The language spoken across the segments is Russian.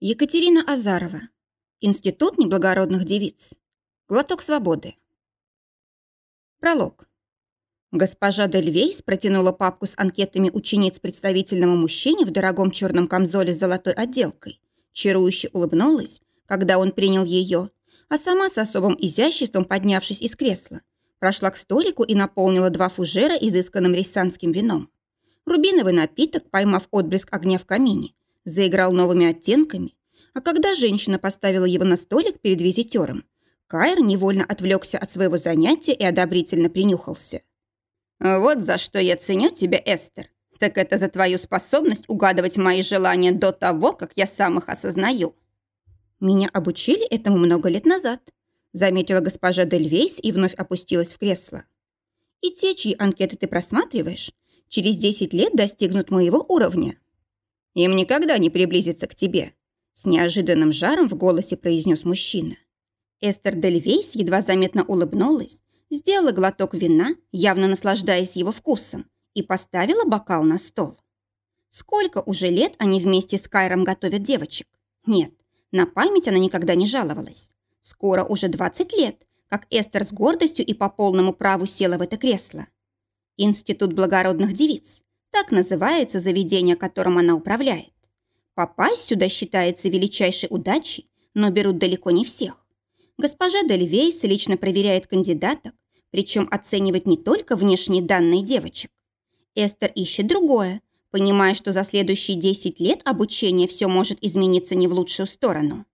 Екатерина Азарова. Институт неблагородных девиц. Глоток свободы. Пролог. Госпожа Дельвейс протянула папку с анкетами учениц представительному мужчине в дорогом черном камзоле с золотой отделкой, чарующе улыбнулась, когда он принял ее, а сама с особым изяществом, поднявшись из кресла, прошла к столику и наполнила два фужера изысканным рейсанским вином. Рубиновый напиток, поймав отблеск огня в камине, заиграл новыми оттенками, а когда женщина поставила его на столик перед визитером, Кайр невольно отвлекся от своего занятия и одобрительно принюхался. «Вот за что я ценю тебя, Эстер. Так это за твою способность угадывать мои желания до того, как я сам их осознаю». «Меня обучили этому много лет назад», заметила госпожа Дельвейс и вновь опустилась в кресло. «И те, чьи анкеты ты просматриваешь, через 10 лет достигнут моего уровня». Им никогда не приблизиться к тебе», — с неожиданным жаром в голосе произнес мужчина. Эстер Дельвейс едва заметно улыбнулась, сделала глоток вина, явно наслаждаясь его вкусом, и поставила бокал на стол. Сколько уже лет они вместе с Кайром готовят девочек? Нет, на память она никогда не жаловалась. Скоро уже 20 лет, как Эстер с гордостью и по полному праву села в это кресло. Институт благородных девиц. Так называется заведение, которым она управляет. Попасть сюда считается величайшей удачей, но берут далеко не всех. Госпожа Дельвейс лично проверяет кандидаток, причем оценивает не только внешние данные девочек. Эстер ищет другое, понимая, что за следующие 10 лет обучение все может измениться не в лучшую сторону.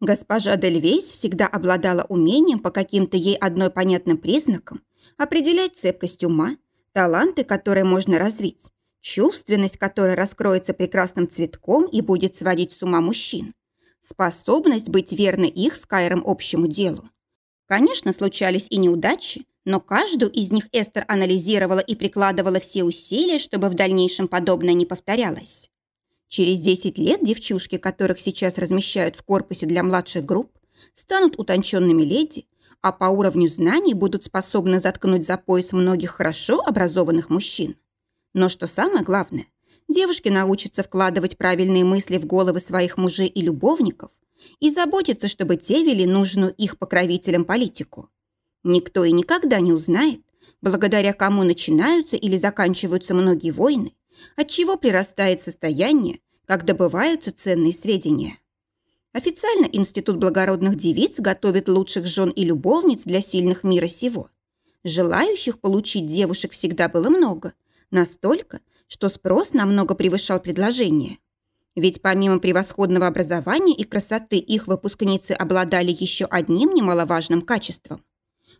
Госпожа Дельвейс всегда обладала умением по каким-то ей одной понятным признакам определять цепкость ума, таланты, которые можно развить, чувственность, которая раскроется прекрасным цветком и будет сводить с ума мужчин, способность быть верной их с Кайром общему делу. Конечно, случались и неудачи, но каждую из них Эстер анализировала и прикладывала все усилия, чтобы в дальнейшем подобное не повторялось. Через 10 лет девчушки, которых сейчас размещают в корпусе для младших групп, станут утонченными леди, а по уровню знаний будут способны заткнуть за пояс многих хорошо образованных мужчин. Но что самое главное, девушки научатся вкладывать правильные мысли в головы своих мужей и любовников и заботиться, чтобы те вели нужную их покровителям политику. Никто и никогда не узнает, благодаря кому начинаются или заканчиваются многие войны, от чего прирастает состояние, как добываются ценные сведения. Официально Институт благородных девиц готовит лучших жен и любовниц для сильных мира сего. Желающих получить девушек всегда было много. Настолько, что спрос намного превышал предложение. Ведь помимо превосходного образования и красоты их выпускницы обладали еще одним немаловажным качеством.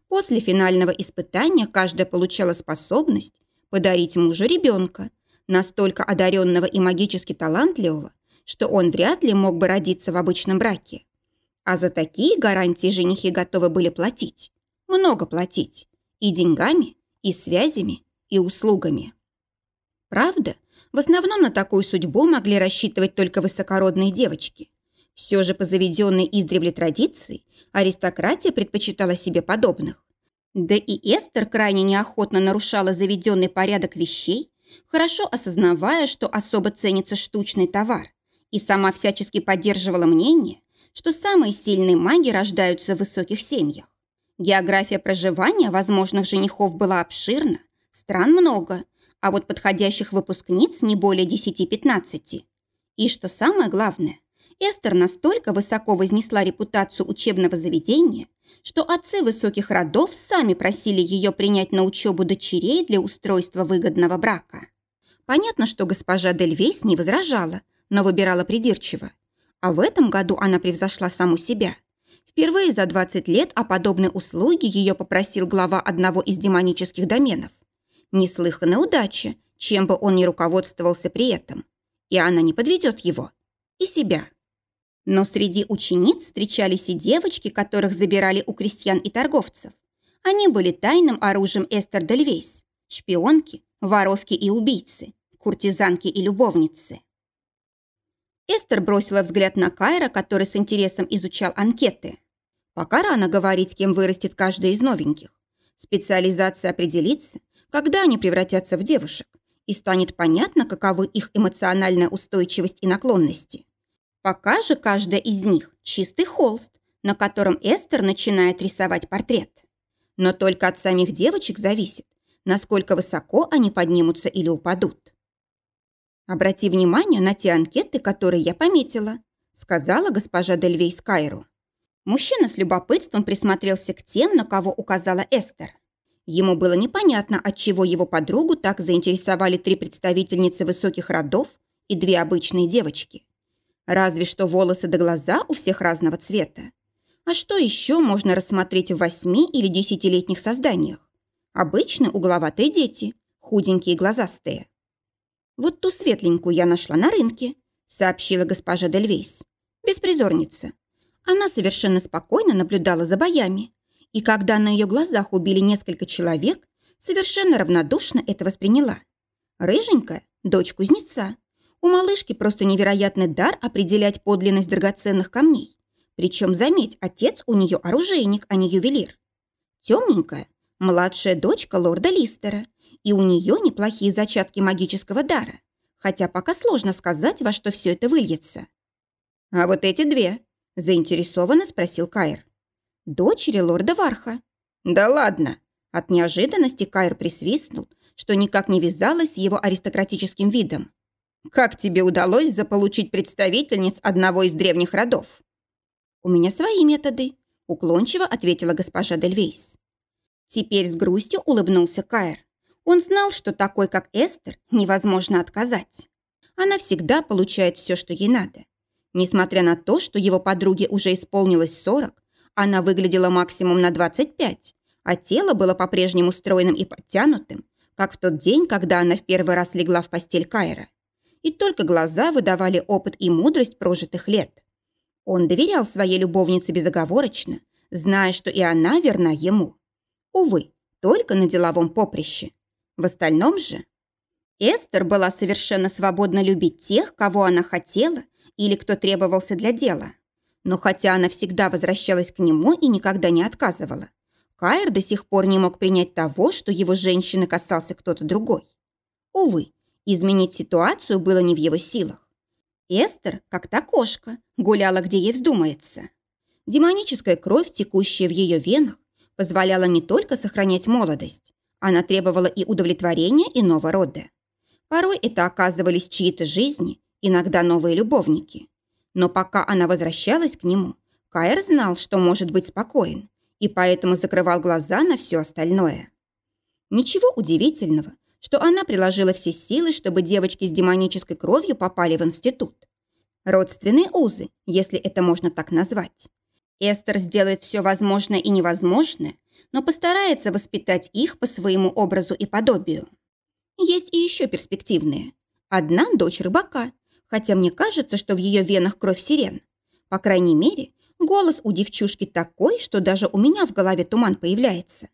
После финального испытания каждая получала способность подарить мужу ребенка, настолько одаренного и магически талантливого, что он вряд ли мог бы родиться в обычном браке. А за такие гарантии женихи готовы были платить. Много платить. И деньгами, и связями, и услугами. Правда, в основном на такую судьбу могли рассчитывать только высокородные девочки. Все же по заведенной издревле традиции аристократия предпочитала себе подобных. Да и Эстер крайне неохотно нарушала заведенный порядок вещей, хорошо осознавая, что особо ценится штучный товар, и сама всячески поддерживала мнение, что самые сильные маги рождаются в высоких семьях. География проживания возможных женихов была обширна, стран много, а вот подходящих выпускниц не более 10-15. И что самое главное, Эстер настолько высоко вознесла репутацию учебного заведения, что отцы высоких родов сами просили ее принять на учебу дочерей для устройства выгодного брака. Понятно, что госпожа Дельвейс не возражала, но выбирала придирчиво. А в этом году она превзошла саму себя. Впервые за 20 лет о подобной услуге ее попросил глава одного из демонических доменов. Неслыханная удача, чем бы он ни руководствовался при этом. И она не подведет его. И себя. Но среди учениц встречались и девочки, которых забирали у крестьян и торговцев. Они были тайным оружием Эстер Дельвейс. Шпионки, воровки и убийцы, куртизанки и любовницы. Эстер бросила взгляд на Кайра, который с интересом изучал анкеты. Пока рано говорить, кем вырастет каждая из новеньких. Специализация определится, когда они превратятся в девушек, и станет понятно, каковы их эмоциональная устойчивость и наклонности. Пока же каждая из них – чистый холст, на котором Эстер начинает рисовать портрет. Но только от самих девочек зависит, насколько высоко они поднимутся или упадут. «Обрати внимание на те анкеты, которые я пометила», сказала госпожа Дельвей Скайру. Мужчина с любопытством присмотрелся к тем, на кого указала Эстер. Ему было непонятно, отчего его подругу так заинтересовали три представительницы высоких родов и две обычные девочки. Разве что волосы до глаза у всех разного цвета. А что еще можно рассмотреть в восьми- или десятилетних созданиях? Обычно угловатые дети, худенькие и глазастые. «Вот ту светленькую я нашла на рынке», сообщила госпожа Дельвейс. Беспризорница. Она совершенно спокойно наблюдала за боями. И когда на ее глазах убили несколько человек, совершенно равнодушно это восприняла. Рыженькая, дочь кузнеца. У малышки просто невероятный дар определять подлинность драгоценных камней. Причем, заметь, отец у нее оружейник, а не ювелир. Темненькая, младшая дочка лорда Листера, и у нее неплохие зачатки магического дара, хотя пока сложно сказать, во что все это выльется. «А вот эти две?» – заинтересованно спросил Кайр. «Дочери лорда Варха». «Да ладно!» От неожиданности Кайр присвистнул, что никак не вязалось с его аристократическим видом. Как тебе удалось заполучить представительниц одного из древних родов? У меня свои методы, уклончиво ответила госпожа Дельвейс. Теперь с грустью улыбнулся Каэр. Он знал, что такой, как Эстер, невозможно отказать. Она всегда получает все, что ей надо. Несмотря на то, что его подруге уже исполнилось 40, она выглядела максимум на 25, а тело было по-прежнему стройным и подтянутым, как в тот день, когда она в первый раз легла в постель Кайра и только глаза выдавали опыт и мудрость прожитых лет. Он доверял своей любовнице безоговорочно, зная, что и она верна ему. Увы, только на деловом поприще. В остальном же... Эстер была совершенно свободна любить тех, кого она хотела или кто требовался для дела. Но хотя она всегда возвращалась к нему и никогда не отказывала, Кайр до сих пор не мог принять того, что его женщины касался кто-то другой. Увы, Изменить ситуацию было не в его силах. Эстер, как та кошка, гуляла, где ей вздумается. Демоническая кровь, текущая в ее венах, позволяла не только сохранять молодость, она требовала и удовлетворения иного рода. Порой это оказывались чьи-то жизни, иногда новые любовники. Но пока она возвращалась к нему, Каэр знал, что может быть спокоен, и поэтому закрывал глаза на все остальное. Ничего удивительного, что она приложила все силы, чтобы девочки с демонической кровью попали в институт. Родственные узы, если это можно так назвать. Эстер сделает все возможное и невозможное, но постарается воспитать их по своему образу и подобию. Есть и еще перспективные. Одна дочь рыбака, хотя мне кажется, что в ее венах кровь сирен. По крайней мере, голос у девчушки такой, что даже у меня в голове туман появляется.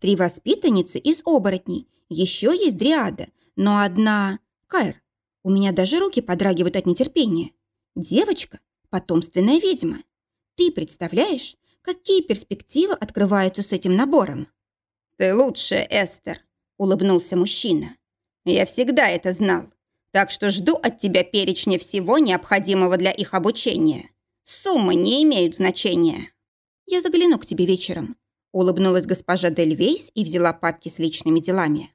Три воспитанницы из оборотней еще есть дриада, но одна... Кайр, у меня даже руки подрагивают от нетерпения. Девочка – потомственная ведьма. Ты представляешь, какие перспективы открываются с этим набором? Ты лучшая, Эстер, улыбнулся мужчина. Я всегда это знал. Так что жду от тебя перечня всего необходимого для их обучения. Суммы не имеют значения. Я загляну к тебе вечером. Улыбнулась госпожа Дельвейс и взяла папки с личными делами.